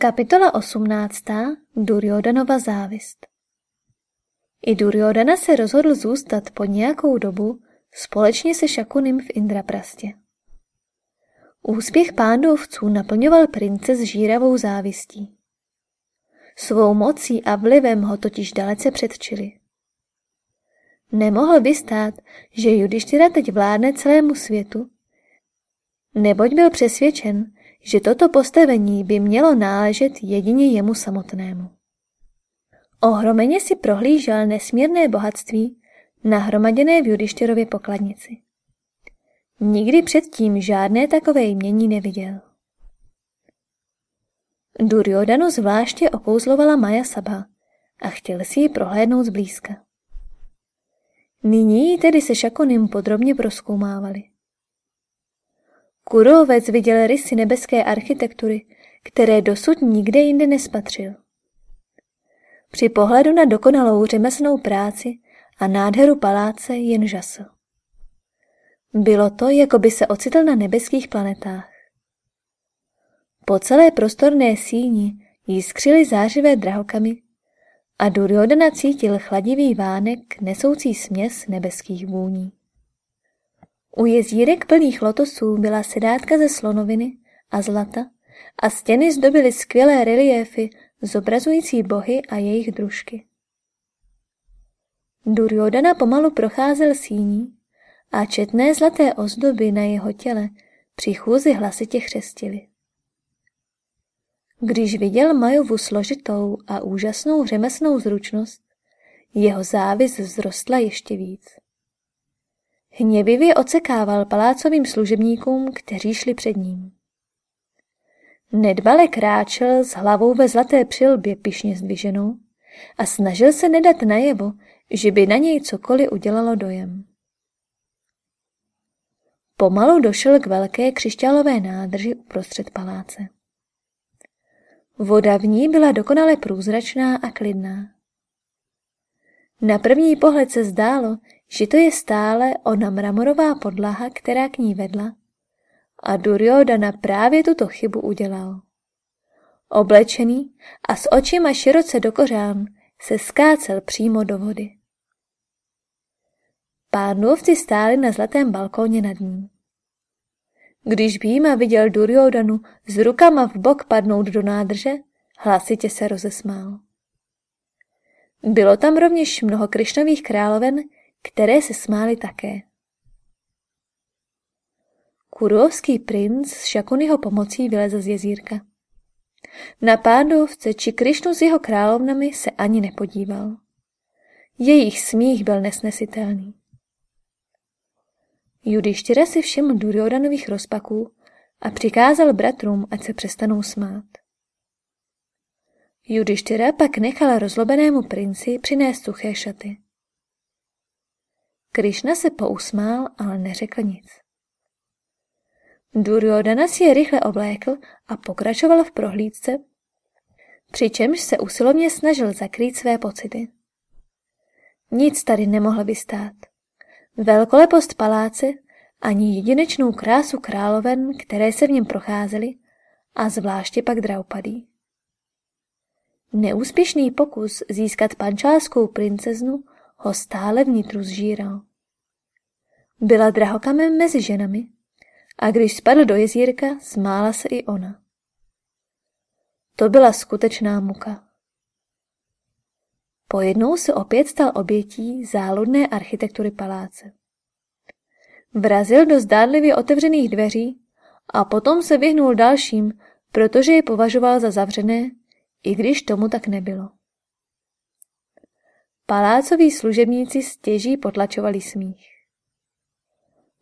Kapitola 18. Duryodanova závist I Duryodana se rozhodl zůstat po nějakou dobu společně se Šakunim v Indraprastě. Úspěch pándovců naplňoval prince s žíravou závistí. Svou mocí a vlivem ho totiž dalece předčili. Nemohl vystát, že Judištyra teď vládne celému světu, neboť byl přesvědčen, že toto postavení by mělo náležet jedině jemu samotnému. Ohromeně si prohlížel nesmírné bohatství, nahromaděné v Judištěrově pokladnici. Nikdy předtím žádné takové jmění neviděl. Duryodanu zvláště okouzlovala Maja Sabha a chtěl si ji prohlédnout zblízka. Nyní ji tedy se Šakonym podrobně proskoumávali. Kurovec viděl rysy nebeské architektury, které dosud nikde jinde nespatřil. Při pohledu na dokonalou řemeslnou práci a nádheru paláce jen žasl. Bylo to, jako by se ocitl na nebeských planetách. Po celé prostorné síni jiskřily zářivé drahokamy a Duryodhana cítil chladivý vánek nesoucí směs nebeských vůní. U jezírek plných lotosů byla sedátka ze slonoviny a zlata a stěny zdobily skvělé reliéfy zobrazující bohy a jejich družky. Duryodhana pomalu procházel síní a četné zlaté ozdoby na jeho těle při chůzi hlasitě chřestily. Když viděl Majovu složitou a úžasnou řemesnou zručnost, jeho závis vzrostla ještě víc. Hněvivě ocekával palácovým služebníkům, kteří šli před ním. Nedbale kráčel s hlavou ve zlaté přilbě pišně zdviženou a snažil se nedat najevo, že by na něj cokoliv udělalo dojem. Pomalu došel k velké křišťálové nádrži uprostřed paláce. Voda v ní byla dokonale průzračná a klidná. Na první pohled se zdálo, že to je stále ona mramorová podlaha, která k ní vedla. A Duryodhana právě tuto chybu udělal. Oblečený a s očima široce do kořán se skácel přímo do vody. Pándovci stáli na zlatém balkóně nad ní. Když Býma viděl Duryodanu s rukama v bok padnout do nádrže, hlasitě se rozesmál. Bylo tam rovněž mnoho Krišnových královen, které se smály také. Kurovský princ s Šakuniho pomocí vylezl z jezírka. Na pádovce či Krišnu s jeho královnami se ani nepodíval. Jejich smích byl nesnesitelný. Judištěra si všiml Duryodanových rozpaků a přikázal bratrům, ať se přestanou smát. Judištěra pak nechal rozlobenému princi přinést suché šaty. Krišna se pousmál, ale neřekl nic. Duryodhana si je rychle oblékl a pokračoval v prohlídce, přičemž se usilovně snažil zakrýt své pocity. Nic tady nemohl vystát. Velkolepost paláce ani jedinečnou krásu královen, které se v něm procházely, a zvláště pak Draupadí. Neúspěšný pokus získat pančálskou princeznu ho stále vnitru zžíral. Byla drahokamem mezi ženami a když spadl do jezírka, smála se i ona. To byla skutečná muka. Pojednou se opět stal obětí záludné architektury paláce. Vrazil do zdádlivě otevřených dveří a potom se vyhnul dalším, protože je považoval za zavřené, i když tomu tak nebylo. Palácoví služebníci stěží potlačovali smích.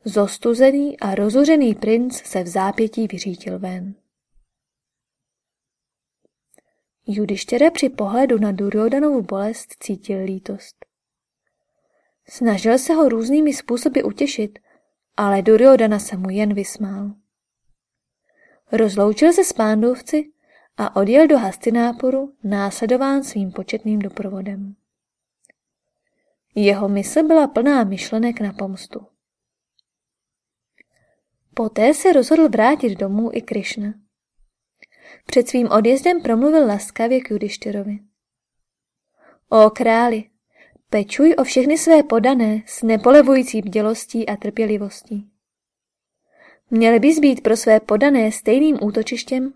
Zostuzený a rozuřený princ se v zápětí vyřítil ven. Judištěra při pohledu na Duryodanovu bolest cítil lítost. Snažil se ho různými způsoby utěšit, ale Duryodana se mu jen vysmál. Rozloučil se s pándovci a odjel do Hastináporu následován svým početným doprovodem. Jeho mysl byla plná myšlenek na pomstu. Poté se rozhodl vrátit domů i Krišna. před svým odjezdem promluvil laskavě k Judištyrovi. O králi, pečuj o všechny své podané s nepolevující bdělostí a trpělivostí. Měly bys být pro své podané stejným útočištěm,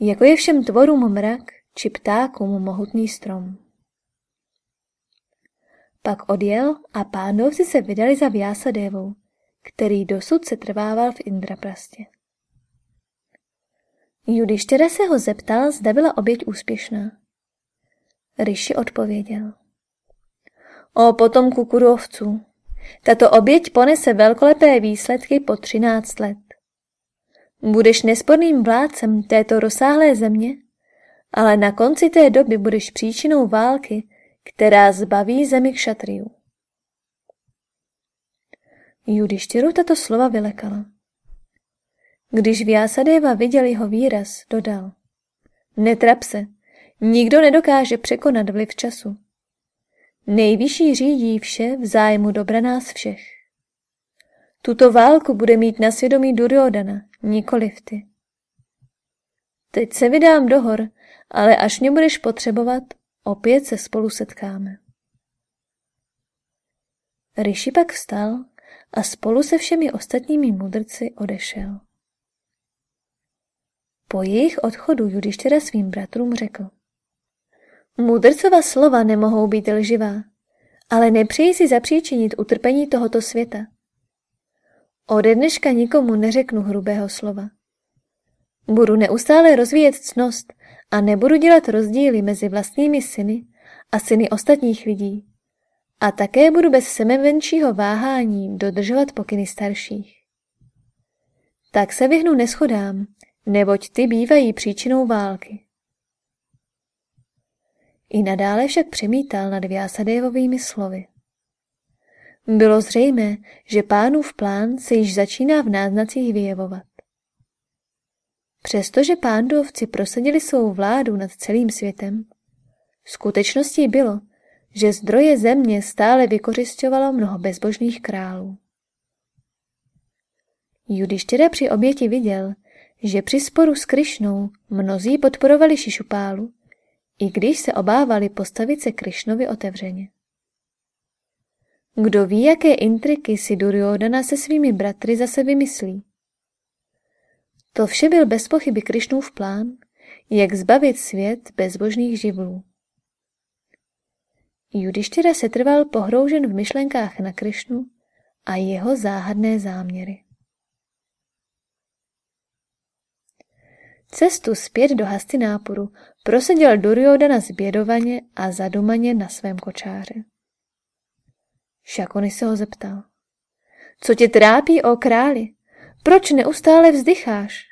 jako je všem tvorům mrak či ptákům mohutný strom. Pak odjel a pánovci se vydali za Vyasadevou, který dosud se trvával v Indraprastě. Judištěra se ho zeptal, zda byla oběť úspěšná. Ryši odpověděl. O potomku kurovců, tato oběť ponese velkolepé výsledky po třináct let. Budeš nesporným vládcem této rozsáhlé země, ale na konci té doby budeš příčinou války, která zbaví zemi kšatriů. Judištěru tato slova vylekala. Když Vyasadeva viděl jeho výraz, dodal. Netrap se, nikdo nedokáže překonat vliv času. Nejvyšší řídí vše v zájmu dobra nás všech. Tuto válku bude mít na svědomí Duryodana, nikoliv ty. Teď se vydám do hor, ale až mě budeš potřebovat, opět se spolu setkáme. Rishi pak vstal a spolu se všemi ostatními mudrci odešel. Po jejich odchodu Judištěra svým bratrům řekl. Mudrcova slova nemohou být lživá, ale nepřeji si zapříčinit utrpení tohoto světa. Ode dneška nikomu neřeknu hrubého slova. Budu neustále rozvíjet cnost a nebudu dělat rozdíly mezi vlastními syny a syny ostatních lidí. A také budu bez semevenčího váhání dodržovat pokyny starších. Tak se vyhnu neschodám, neboť ty bývají příčinou války. I nadále však přemítal nad Vyasadevovými slovy. Bylo zřejmé, že pánův plán se již začíná v náznacích vyjevovat. Přestože pándovci prosadili svou vládu nad celým světem, skutečností bylo, že zdroje země stále vykořišťovalo mnoho bezbožných králů. Judištěra při oběti viděl, že při sporu s Krišnou mnozí podporovali Šišupálu, i když se obávali postavit se Krišnovi otevřeně. Kdo ví, jaké intriky si Duryodhana se svými bratry zase vymyslí. To vše byl bez pochyby Krišnův plán, jak zbavit svět bezbožných živlů. Judištěra se trval pohroužen v myšlenkách na Krišnu a jeho záhadné záměry. Cestu zpět do Hastinápuru proseděl Duryodana zbědovaně a zadumaně na svém kočáře. Šakony se ho zeptal. Co tě trápí, o králi? Proč neustále vzdycháš?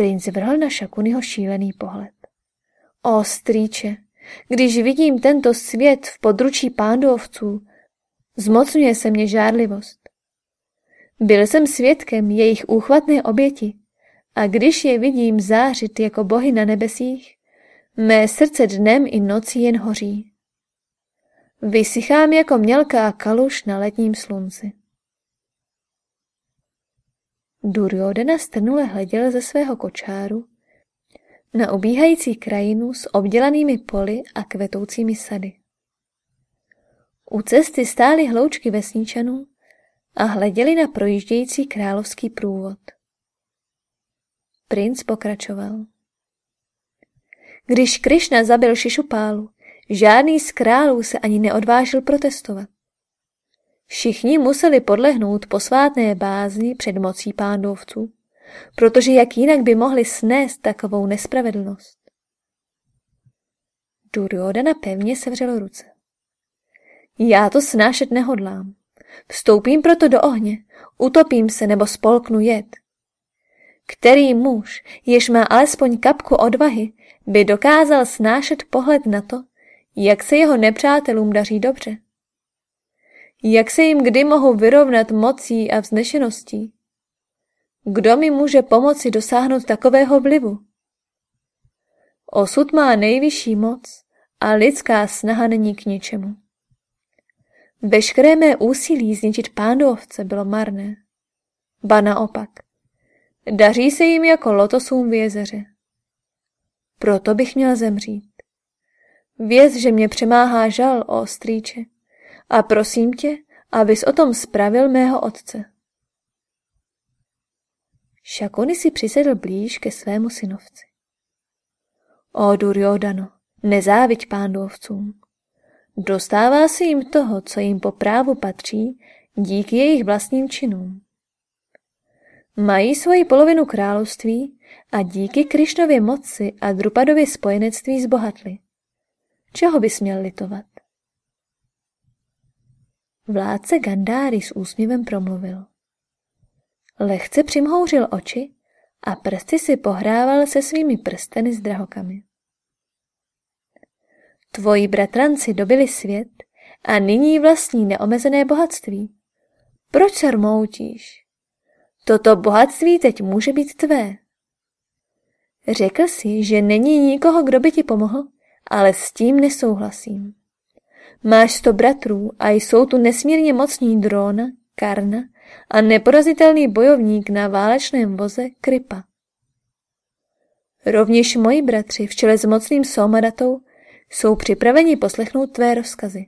Princ vrhl na Šakunyho šílený pohled. O strýče, když vidím tento svět v područí pándovců, zmocňuje se mě žárlivost. Byl jsem svědkem jejich úchvatné oběti a když je vidím zářit jako bohy na nebesích, mé srdce dnem i nocí jen hoří. Vysychám jako mělká kaluš na letním slunci. Duryodhana strnule hleděl ze svého kočáru na obíhající krajinu s obdělanými poli a kvetoucími sady. U cesty stály hloučky vesničanů a hleděli na projíždějící královský průvod. Princ pokračoval. Když Krišna zabil Šišupálu, žádný z králů se ani neodvážil protestovat. Všichni museli podlehnout posvátné bázni před mocí pándovců, protože jak jinak by mohli snést takovou nespravedlnost. Duryodhana pevně sevřel ruce. Já to snášet nehodlám. Vstoupím proto do ohně, utopím se nebo spolknu jed. Který muž, jež má alespoň kapku odvahy, by dokázal snášet pohled na to, jak se jeho nepřátelům daří dobře? Jak se jim kdy mohu vyrovnat mocí a vznešeností? Kdo mi může pomoci dosáhnout takového vlivu? Osud má nejvyšší moc a lidská snaha není k ničemu. Veškeré mé úsilí zničit pándovce bylo marné. Ba naopak. daří se jim jako lotosům v jezeře. Proto bych měl zemřít. Věz, že mě přemáhá žal, o strýče, a prosím tě, abys o tom spravil mého otce. Šakony si přisedl blíž ke svému synovci. O Duryodano, nezáviď pándovcům. Dostává se jim toho, co jim po právu patří, díky jejich vlastním činům. Mají svoji polovinu království a díky Krišnově moci a Drupadově spojenectví zbohatli. Čeho bys měl litovat? Vládce Gandáry s úsměvem promluvil. Lehce přimhouřil oči a prsty si pohrával se svými prsteny s drahokami. Tvoji bratranci dobili svět a nyní vlastní neomezené bohatství. Proč se rmoutíš? Toto bohatství teď může být tvé. Řekl si, že není nikoho, kdo by ti pomohl, ale s tím nesouhlasím. Máš sto bratrů a jsou tu nesmírně mocní drona, karna a neporazitelný bojovník na válečném voze Kripa. Rovněž moji bratři v čele s mocným Somadatou jsou připraveni poslechnout tvé rozkazy.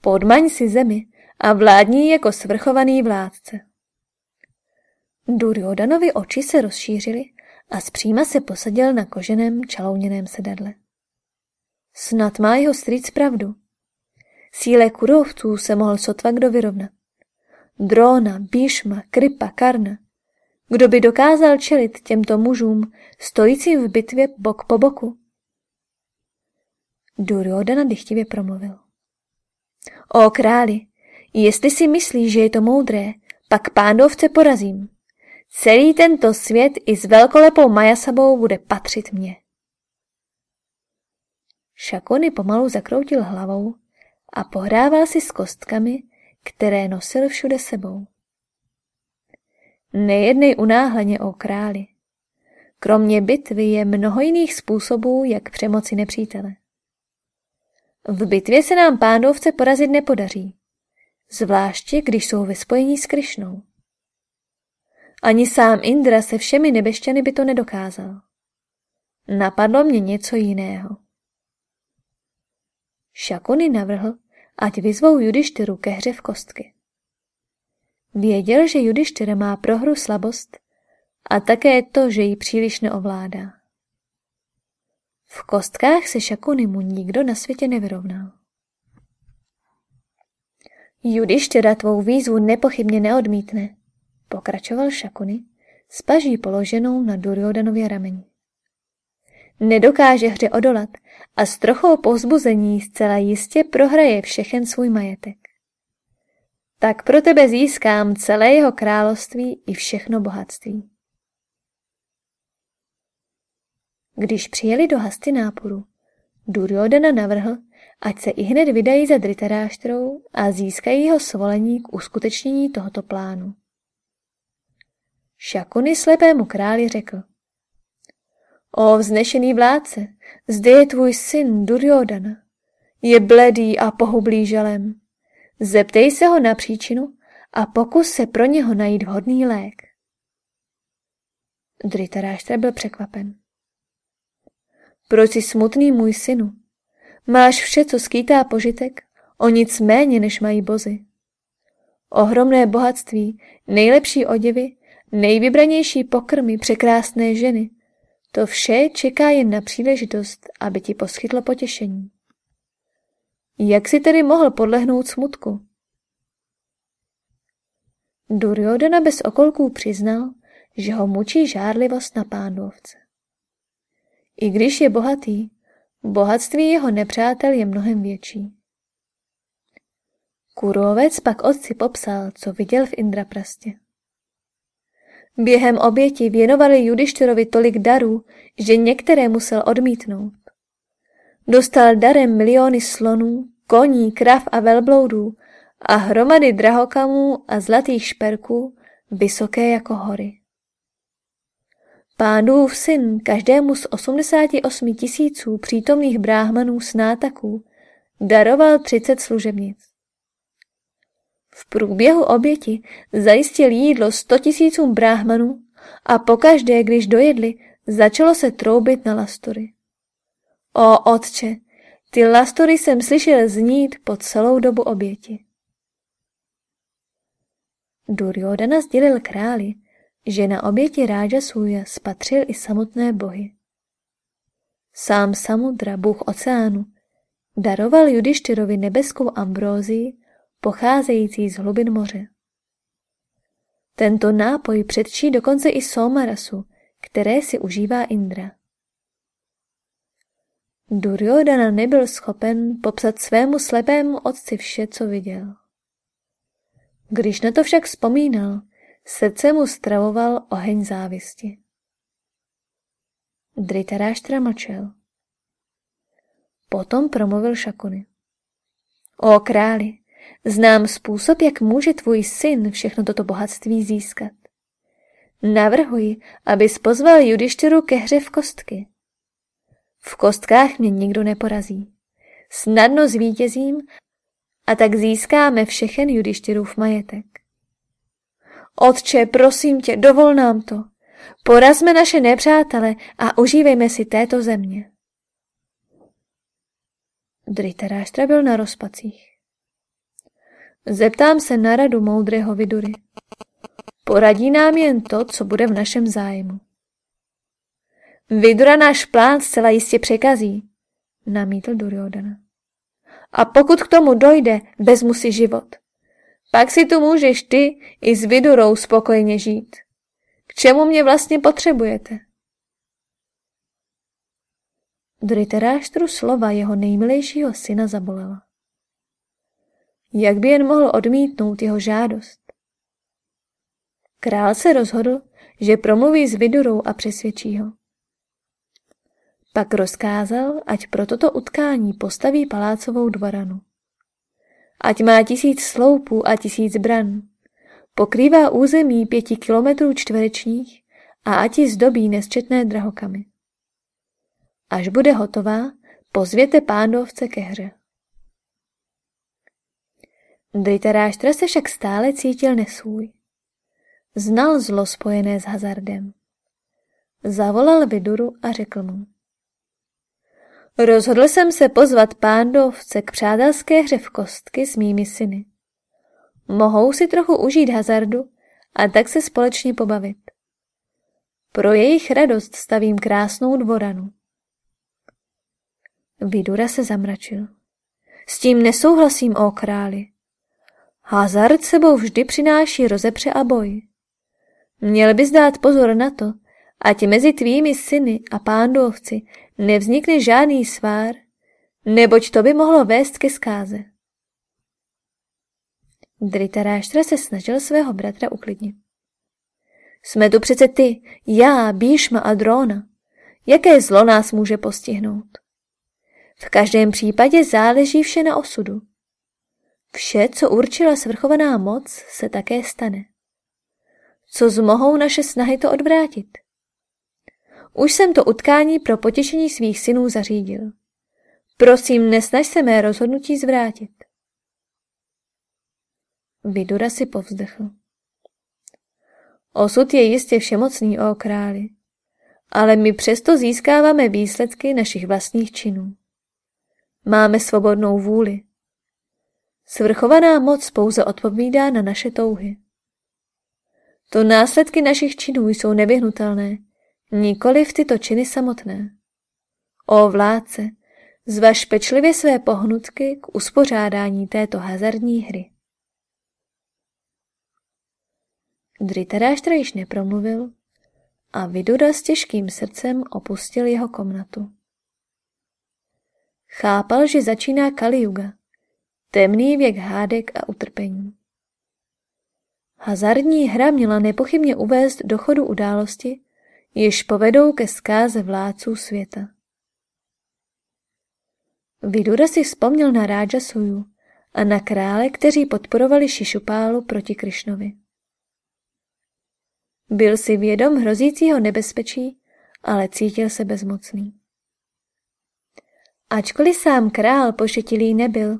Podmaň si zemi a vládní jako svrchovaný vládce. Duryodanovi oči se rozšířily a zpříma se posadil na koženém čalouněném sedadle. Snad má jeho strýc pravdu. Síle kurovců se mohl sotva kdo vyrovnat. Drona, Bíšma, Kripa, Karna. Kdo by dokázal čelit těmto mužům, stojícím v bitvě bok po boku? Duryodhana dychtivě promluvil. O králi, jestli si myslíš, že je to moudré, pak pándovce porazím. Celý tento svět i s velkolepou Majasabou bude patřit mně. Šakony pomalu zakroutil hlavou a pohrával si s kostkami, které nosil všude sebou. Nejednej unáhleně o králi. Kromě bitvy je mnoho jiných způsobů, jak přemoci nepřítele. V bitvě se nám pándovce porazit nepodaří, zvláště když jsou ve spojení s Krišnou. Ani sám Indra se všemi nebešťany by to nedokázal. Napadlo mě něco jiného. Šakuny navrhl, ať vyzvou Judištyru ke hře v kostky. Věděl, že Judištyra má pro hru slabost a také to, že ji příliš neovládá. V kostkách se Šakunimu nikdo na světě nevyrovnal. Judištěra tvou výzvu nepochybně neodmítne, pokračoval Šakuny s paží položenou na Duryodanově rameni. Nedokáže hře odolat a s trochou povzbuzení zcela jistě prohraje všechen svůj majetek. Tak pro tebe získám celé jeho království i všechno bohatství. Když přijeli do Hastinápuru, Duryodhana navrhl, ať se i hned vydají za Dritaráštrou a získají jeho svolení k uskutečnění tohoto plánu. Šakuny slepému králi řekl. O vznešený vládce, zde je tvůj syn Duryodhana. Je bledý a pohublý žalem. Zeptej se ho na příčinu a pokus se pro něho najít vhodný lék. Dritaráštra byl překvapen. Proč jsi smutný, můj synu? Máš vše, co skýtá požitek, o nic méně, než mají bozy. Ohromné bohatství, nejlepší oděvy, nejvybranější pokrmy, překrásné ženy. To vše čeká jen na příležitost, aby ti poskytlo potěšení. Jak si tedy mohl podlehnout smutku? Duryodhana bez okolků přiznal, že ho mučí žárlivost na pánovce. I když je bohatý, bohatství jeho nepřátel je mnohem větší. Kurovec pak otci popsal, co viděl v Indraprastě. Během oběti věnovali Judištyrovi tolik darů, že některé musel odmítnout. Dostal darem miliony slonů, koní, krav a velbloudů a hromady drahokamů a zlatých šperků, vysoké jako hory. Pánův syn každému z 88 tisíců přítomných bráhmanů snátaků daroval 30 služebnic. V průběhu oběti zajistil jídlo sto tisícům bráhmanů a pokaždé, když dojedli, začalo se troubit na lastory. O otče, ty lastory jsem slyšel znít po celou dobu oběti. Duryodhana sdělil králi, že na oběti Ráža Suja spatřil i samotné bohy. Sám Samudra, bůh oceánu, daroval Judištyrovi nebeskou ambrózii, pocházející z hlubin moře. Tento nápoj předčí dokonce i Somarasu, které si užívá Indra. Duryodhana nebyl schopen popsat svému slepému otci vše, co viděl. Když na to však vzpomínal, srdce mu stravoval oheň závisti. Dritaráštra mlčel. Potom promluvil Šakuny. O králi, znám způsob, jak může tvůj syn všechno toto bohatství získat. Navrhuji, abys pozval Judištěru ke hře v kostky. V kostkách mě nikdo neporazí. Snadno zvítězím a tak získáme všechen Judištěrův majetek. Otče, prosím tě, dovol nám to. Porazme naše nepřátele a užívejme si této země. Dritaráštra byl na rozpacích. Zeptám se na radu moudrého vidury. Poradí nám jen to, co bude v našem zájmu. Vidura náš plán zcela jistě překazí, namítl Duryodhana. A pokud k tomu dojde, vezmu si život. Pak si tu můžeš ty i s Vidurou spokojně žít. K čemu mě vlastně potřebujete? Dritaráštru slova jeho nejmilejšího syna zabolela. Jak by jen mohl odmítnout jeho žádost? Král se rozhodl, že promluví s Vidurou a přesvědčí ho. Pak rozkázal, ať pro toto utkání postaví palácovou dvoranu. Ať má tisíc sloupů a tisíc bran. Pokrývá území pěti kilometrů čtverečních a ať ji zdobí nesčetné drahokamy. Až bude hotová, pozvěte pándovce ke hře. Dritaráštra se však stále cítil nesvůj. Znal zlo spojené s hazardem. Zavolal Viduru a řekl mu. Rozhodl jsem se pozvat pándovce k přátelské hře v kostky s mými syny. Mohou si trochu užít hazardu a tak se společně pobavit. Pro jejich radost stavím krásnou dvoranu. Vidura se zamračil. S tím nesouhlasím, o králi. Hazard sebou vždy přináší rozepře a boj. Měl bys dát pozor na to, ať mezi tvými syny a pándovci nevznikne žádný svár, neboť to by mohlo vést ke zkáze. Dritaráštra se snažil svého bratra uklidnit. Jsme tu přece ty, já, Bíšma a Drona. Jaké zlo nás může postihnout? V každém případě záleží vše na osudu. Vše, co určila svrchovaná moc, se také stane. Co zmohou naše snahy to odvrátit? Už jsem to utkání pro potěšení svých synů zařídil. Prosím, nesnaž se mé rozhodnutí zvrátit. Vidura si povzdechl. Osud je jistě všemocný, o králi, ale my přesto získáváme výsledky našich vlastních činů. Máme svobodnou vůli. Svrchovaná moc pouze odpovídá na naše touhy. To následky našich činů jsou nevyhnutelné nikoli v tyto činy samotné. O vládce, zvaž pečlivě své pohnutky k uspořádání této hazardní hry. Dritaráštra již nepromluvil a Vidura s těžkým srdcem opustil jeho komnatu. Chápal, že začíná Kali Yuga, temný věk hádek a utrpení. Hazardní hra měla nepochybně uvést do chodu události, jež povedou ke zkáze vládců světa. Vidura si vzpomněl na Ráža Suju a na krále, kteří podporovali Šišupálu proti Krišnovi. Byl si vědom hrozícího nebezpečí, ale cítil se bezmocný. Ačkoliv sám král pošetilý nebyl,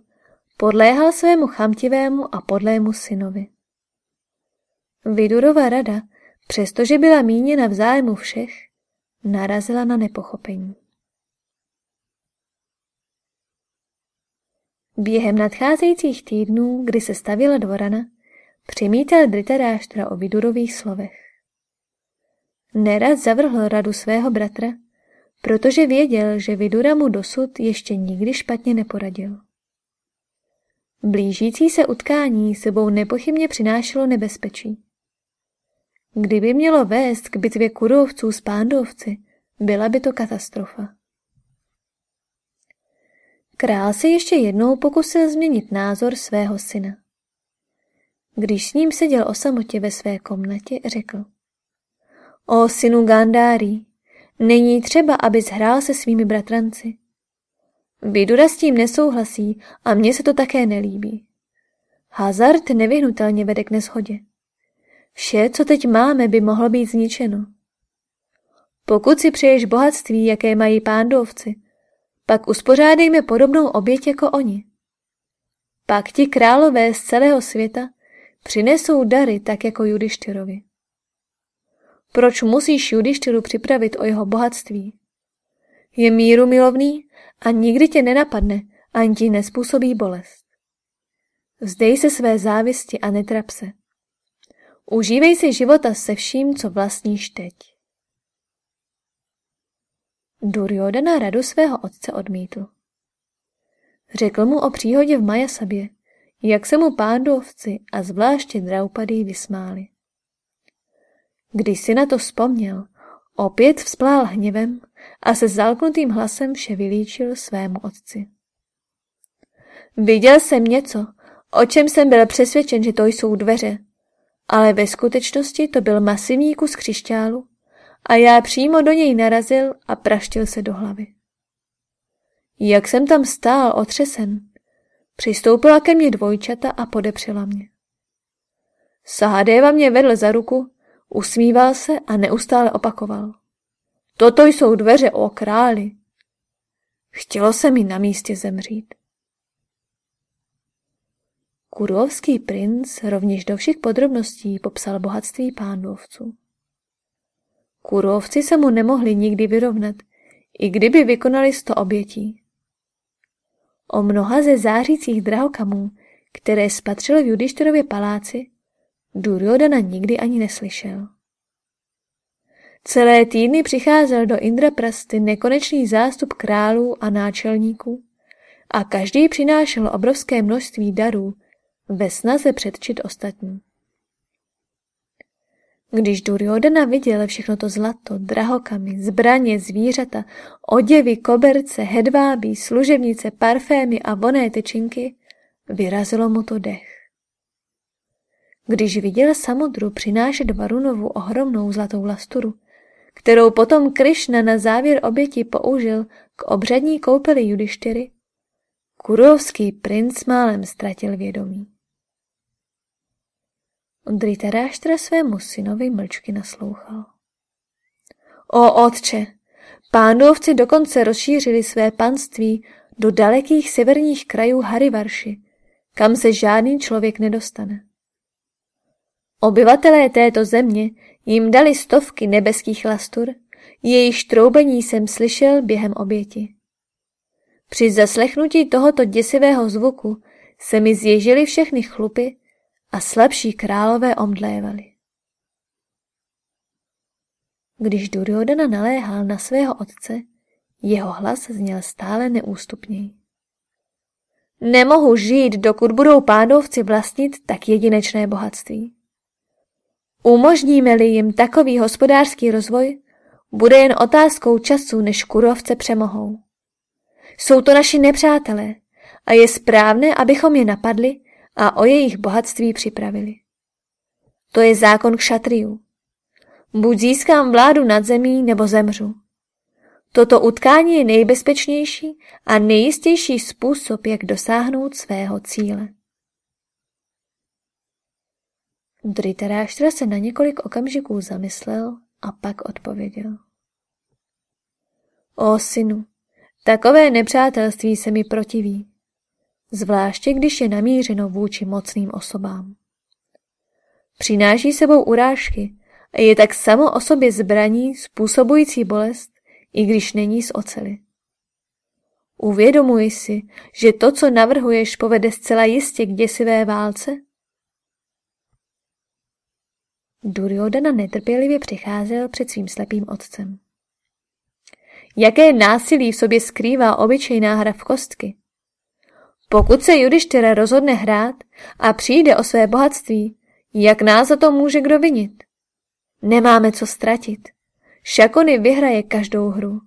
podléhal svému chamtivému a podlému synovi. Vidurova rada, přestože byla míněna v zájmu všech, narazila na nepochopení. Během nadcházejících týdnů, kdy se stavila dvorana, přimítal Dritaráštra o Vidurových slovech. Nerad zavrhl radu svého bratra, protože věděl, že Vidura mu dosud ještě nikdy špatně neporadil. Blížící se utkání sebou nepochybně přinášelo nebezpečí. Kdyby mělo vést k bitvě kurovců s pándovci, byla by to katastrofa. Král se ještě jednou pokusil změnit názor svého syna. Když s ním seděl o samotě ve své komnatě, řekl. O synu Gandári, není třeba, abys hrál se svými bratranci. Vidura s tím nesouhlasí a mně se to také nelíbí. Hazard nevyhnutelně vede k neshodě. Vše, co teď máme, by mohlo být zničeno. Pokud si přeješ bohatství, jaké mají pándovci, pak uspořádejme podobnou oběť jako oni. Pak ti králové z celého světa přinesou dary tak jako Judištyrovi. Proč musíš Judištyru připravit o jeho bohatství? Je míru milovný a nikdy tě nenapadne, ani ti nespůsobí bolest. Vzdej se své závisti a netrap se. Užívej si života se vším, co vlastníš teď. Duryodhana radu svého otce odmítl. Řekl mu o příhodě v Majasabě, jak se mu pándovci a zvláště Draupadi vysmáli. Když si na to vzpomněl, opět vzplál hněvem a se zalknutým hlasem vše vylíčil svému otci. Viděl jsem něco, o čem jsem byl přesvědčen, že to jsou dveře, ale ve skutečnosti to byl masivní kus křišťálu a já přímo do něj narazil a praštil se do hlavy. Jak jsem tam stál otřesen, přistoupila ke mně dvojčata a podepřela mě. Sahadeva mě vedl za ruku, usmíval se a neustále opakoval. Toto jsou dveře o králi. Chtělo se mi na místě zemřít. Kurovský princ rovněž do všech podrobností popsal bohatství pánovců. Kurovci se mu nemohli nikdy vyrovnat, i kdyby vykonali sto obětí. O mnoha ze zářících drahokamů, které spatřil v Judištorově paláci, Duryodana nikdy ani neslyšel. Celé týdny přicházel do Indraprasty nekonečný zástup králů a náčelníků a každý přinášel obrovské množství darů ve snaze předčit ostatní. Když Duryodhana viděl všechno to zlato, drahokamy, zbraně, zvířata, oděvy, koberce, hedvábí, služebnice, parfémy a voné tyčinky, vyrazilo mu to dech. Když viděl Samudru přinášet Varunovu ohromnou zlatou lasturu, kterou potom Krišna na závěr oběti použil k obřadní koupeli Judištyry, kurovský princ málem ztratil vědomí. Dritaráštra svému synovi mlčky naslouchal. O otče, pándovci dokonce rozšířili své panství do dalekých severních krajů Harivarši, kam se žádný člověk nedostane. Obyvatelé této země jim dali stovky nebeských lastur, jejich troubení jsem slyšel během oběti. Při zaslechnutí tohoto děsivého zvuku se mi zježily všechny chlupy a slabší králové omdlévali. Když Duryodhana naléhal na svého otce, jeho hlas zněl stále neústupněji. Nemohu žít, dokud budou pádovci vlastnit tak jedinečné bohatství. Umožníme-li jim takový hospodářský rozvoj, bude jen otázkou času, než kurovce přemohou. Jsou to naši nepřátelé a je správné, abychom je napadli a o jejich bohatství připravili. To je zákon kšatriů. Buď získám vládu nad zemí, nebo zemřu. Toto utkání je nejbezpečnější a nejistější způsob, jak dosáhnout svého cíle. Dritaráštra se na několik okamžiků zamyslel a pak odpověděl. O synu, takové nepřátelství se mi protiví. zvláště když je namířeno vůči mocným osobám. Přináší sebou urážky a je tak samo o sobě zbraní způsobující bolest, i když není z ocely. Uvědomuji si, že to, co navrhuješ, povede zcela jistě k děsivé válce? Duryodhana netrpělivě přicházel před svým slepým otcem. Jaké násilí v sobě skrývá obyčejná hra v kostky? Pokud se Judištyra rozhodne hrát a přijde o své bohatství, jak nás za to může kdo vinit? Nemáme co ztratit. Šakony vyhraje každou hru.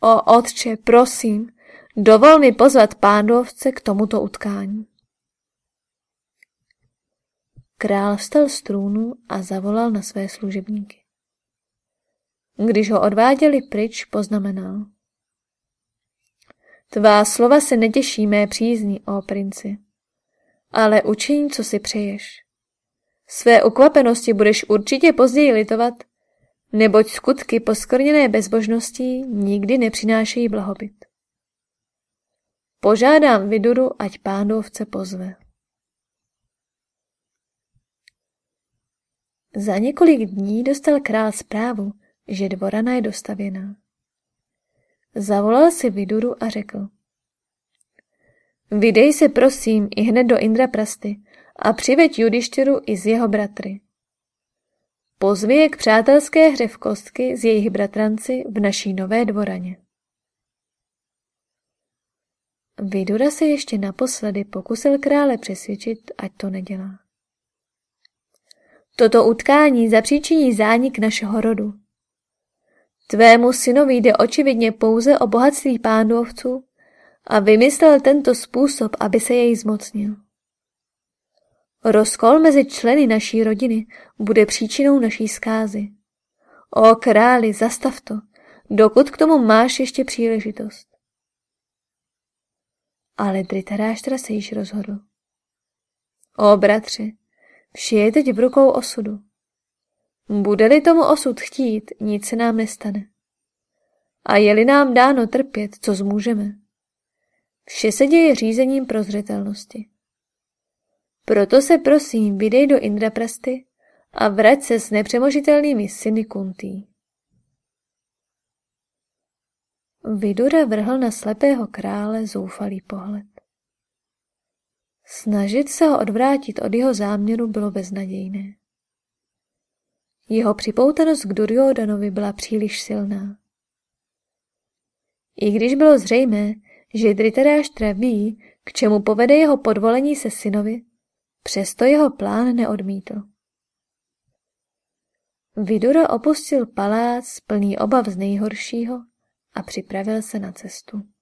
O otče, prosím, dovol mi pozvat pándovce k tomuto utkání. Král vstal z trůnu a zavolal na své služebníky. Když ho odváděli pryč, poznamenal. Tvá slova se netěší mé přízni, ó princi, ale učiň, co si přeješ. Své ukvapenosti budeš určitě později litovat, neboť skutky poskorněné bezbožností nikdy nepřinášejí blahobyt. Požádám Viduru, ať pándovce pozve. Za několik dní dostal král zprávu, že dvorana je dostavěná. Zavolal si Viduru a řekl. Vydej se prosím i hned do Indraprasty a přiveď Judištěru i z jeho bratry. Pozvi je k přátelské hře v kostky s jejich bratranci v naší nové dvoraně. Vidura se ještě naposledy pokusil krále přesvědčit, ať to nedělá. Toto utkání zapříčiní zánik našeho rodu. Tvému synovi jde očividně pouze o bohatství pánovců a vymyslel tento způsob, aby se jej zmocnil. Rozkol mezi členy naší rodiny bude příčinou naší zkázy. O králi, zastav to, dokud k tomu máš ještě příležitost. Ale Dritaráštra se již rozhodl. O bratři, vše je teď v rukou osudu. Bude-li tomu osud chtít, nic se nám nestane. A je-li nám dáno trpět, co zmůžeme. Vše se děje řízením prozřetelnosti. Proto se prosím vydej do Indraprasty a vrať se s nepřemožitelnými syny Kuntý. Vidura vrhl na slepého krále zoufalý pohled. Snažit se ho odvrátit od jeho záměru bylo beznadějné. Jeho připoutanost k Duryodanovi byla příliš silná. I když bylo zřejmé, že Dritaráštra ví, k čemu povede jeho podvolení se synovi, přesto jeho plán neodmítl. Vidura opustil palác plný obav z nejhoršího a připravil se na cestu.